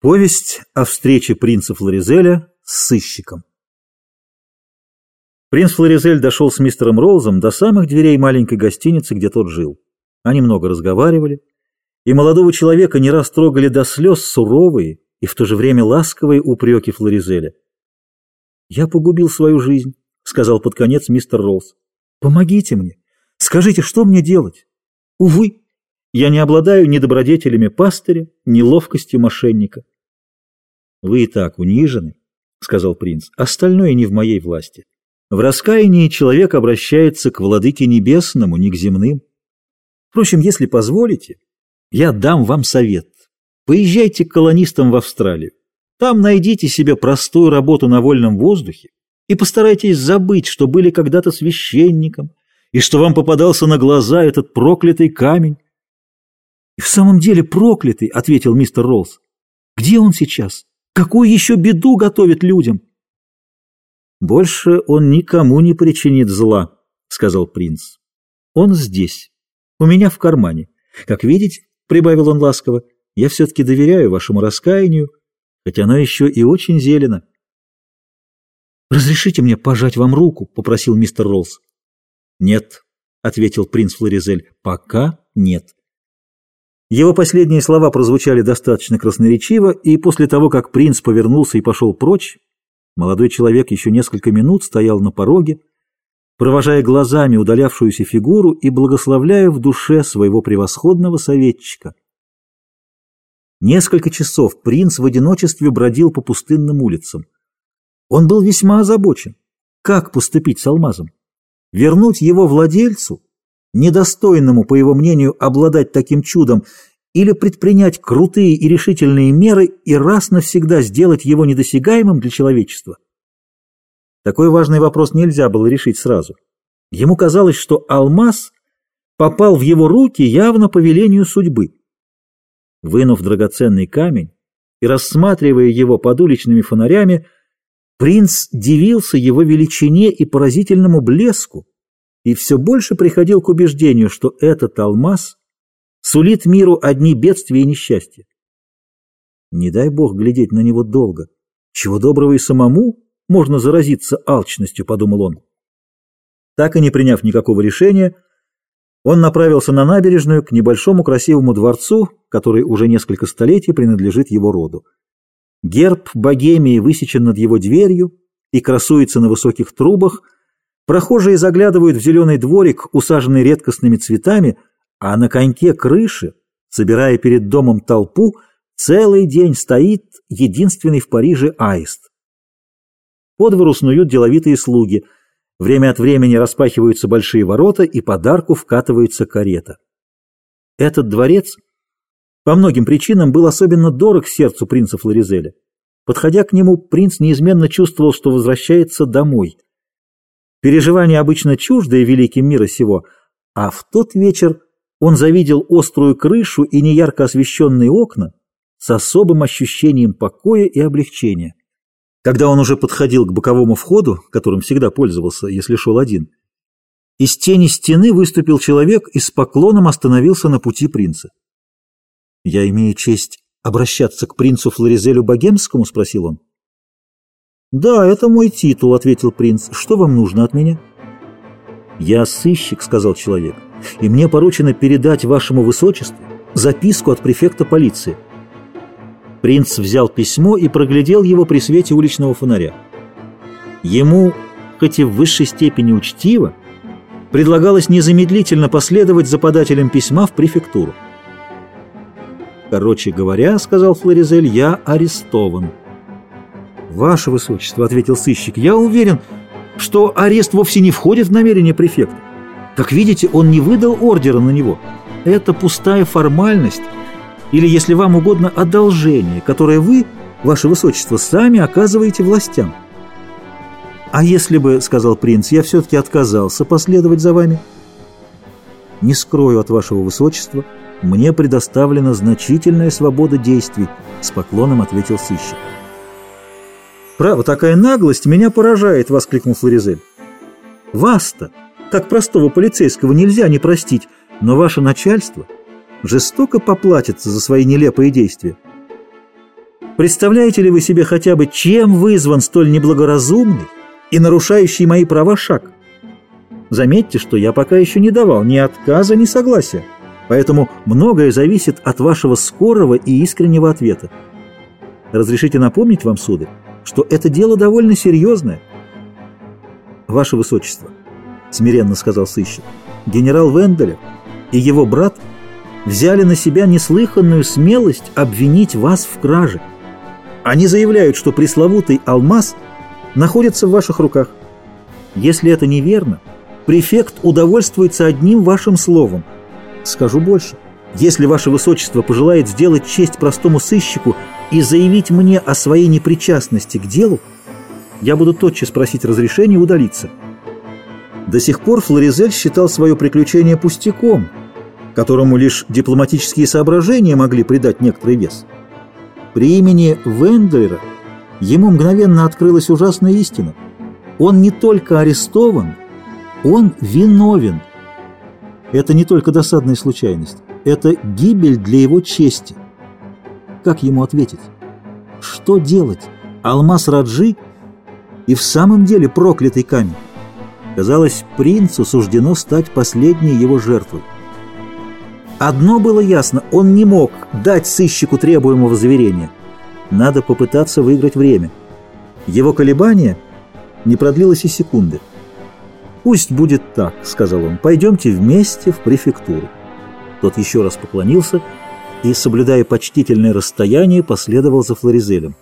Повесть о встрече принца Флоризеля с сыщиком. Принц Флоризель дошел с мистером Роллзом до самых дверей маленькой гостиницы, где тот жил. Они много разговаривали, и молодого человека не раз трогали до слез суровые и в то же время ласковые упреки Флоризеля. «Я погубил свою жизнь», — сказал под конец мистер Роллз. «Помогите мне. Скажите, что мне делать? Увы, я не обладаю ни добродетелями пастыря, ни ловкостью мошенника. — Вы и так унижены, — сказал принц, — остальное не в моей власти. В раскаянии человек обращается к владыке небесному, не к земным. Впрочем, если позволите, я дам вам совет. Поезжайте к колонистам в Австралию. Там найдите себе простую работу на вольном воздухе и постарайтесь забыть, что были когда-то священником, и что вам попадался на глаза этот проклятый камень. «И в самом деле проклятый», — ответил мистер Роллс. «Где он сейчас? Какую еще беду готовит людям?» «Больше он никому не причинит зла», — сказал принц. «Он здесь, у меня в кармане. Как видите, — прибавил он ласково, — я все-таки доверяю вашему раскаянию, хотя оно еще и очень зелено». «Разрешите мне пожать вам руку?» — попросил мистер Роллс. «Нет», — ответил принц Флоризель, — «пока нет». Его последние слова прозвучали достаточно красноречиво, и после того, как принц повернулся и пошел прочь, молодой человек еще несколько минут стоял на пороге, провожая глазами удалявшуюся фигуру и благословляя в душе своего превосходного советчика. Несколько часов принц в одиночестве бродил по пустынным улицам. Он был весьма озабочен. Как поступить с алмазом? Вернуть его владельцу недостойному, по его мнению, обладать таким чудом, или предпринять крутые и решительные меры и раз навсегда сделать его недосягаемым для человечества? Такой важный вопрос нельзя было решить сразу. Ему казалось, что алмаз попал в его руки явно по велению судьбы. Вынув драгоценный камень и рассматривая его под уличными фонарями, принц дивился его величине и поразительному блеску, и все больше приходил к убеждению, что этот алмаз сулит миру одни бедствия и несчастья. Не дай бог глядеть на него долго. Чего доброго и самому можно заразиться алчностью, подумал он. Так и не приняв никакого решения, он направился на набережную к небольшому красивому дворцу, который уже несколько столетий принадлежит его роду. Герб Богемии высечен над его дверью и красуется на высоких трубах – Прохожие заглядывают в зеленый дворик, усаженный редкостными цветами, а на коньке крыши, собирая перед домом толпу, целый день стоит единственный в Париже аист. По двору снуют деловитые слуги. Время от времени распахиваются большие ворота, и подарку вкатывается карета. Этот дворец по многим причинам был особенно дорог сердцу принца Флоризеля. Подходя к нему, принц неизменно чувствовал, что возвращается домой – Переживания обычно чуждые великим мира сего, а в тот вечер он завидел острую крышу и неярко освещенные окна с особым ощущением покоя и облегчения. Когда он уже подходил к боковому входу, которым всегда пользовался, если шел один, из тени стены выступил человек и с поклоном остановился на пути принца. «Я имею честь обращаться к принцу Флоризелю Богемскому?» — спросил он. «Да, это мой титул», — ответил принц. «Что вам нужно от меня?» «Я сыщик», — сказал человек, — «и мне поручено передать вашему высочеству записку от префекта полиции». Принц взял письмо и проглядел его при свете уличного фонаря. Ему, хоть и в высшей степени учтиво, предлагалось незамедлительно последовать за подателем письма в префектуру. «Короче говоря, — сказал Флоризель, — я арестован». «Ваше Высочество», — ответил сыщик, — «я уверен, что арест вовсе не входит в намерение префекта. Как видите, он не выдал ордера на него. Это пустая формальность, или, если вам угодно, одолжение, которое вы, Ваше Высочество, сами оказываете властям». «А если бы, — сказал принц, — я все-таки отказался последовать за вами?» «Не скрою от Вашего Высочества, мне предоставлена значительная свобода действий», — с поклоном ответил сыщик. «Право, такая наглость меня поражает!» — воскликнул Флоризель. «Вас-то, как простого полицейского, нельзя не простить, но ваше начальство жестоко поплатится за свои нелепые действия». Представляете ли вы себе хотя бы, чем вызван столь неблагоразумный и нарушающий мои права шаг? Заметьте, что я пока еще не давал ни отказа, ни согласия, поэтому многое зависит от вашего скорого и искреннего ответа. Разрешите напомнить вам, сударь, что это дело довольно серьезное. Ваше Высочество, — смиренно сказал сыщик, — генерал Венделев и его брат взяли на себя неслыханную смелость обвинить вас в краже. Они заявляют, что пресловутый алмаз находится в ваших руках. Если это неверно, префект удовольствуется одним вашим словом. Скажу больше. Если ваше высочество пожелает сделать честь простому сыщику и заявить мне о своей непричастности к делу, я буду тотчас просить разрешения удалиться. До сих пор Флоризель считал свое приключение пустяком, которому лишь дипломатические соображения могли придать некоторый вес. При имени Вендлера ему мгновенно открылась ужасная истина. Он не только арестован, он виновен. Это не только досадная случайность, это гибель для его чести. Как ему ответить? Что делать? Алмаз Раджи и в самом деле проклятый камень. Казалось, принцу суждено стать последней его жертвой. Одно было ясно, он не мог дать сыщику требуемого заверения. Надо попытаться выиграть время. Его колебание не продлилось и секунды. «Пусть будет так», — сказал он, — «пойдемте вместе в префектуру». Тот еще раз поклонился и, соблюдая почтительное расстояние, последовал за Флоризелем.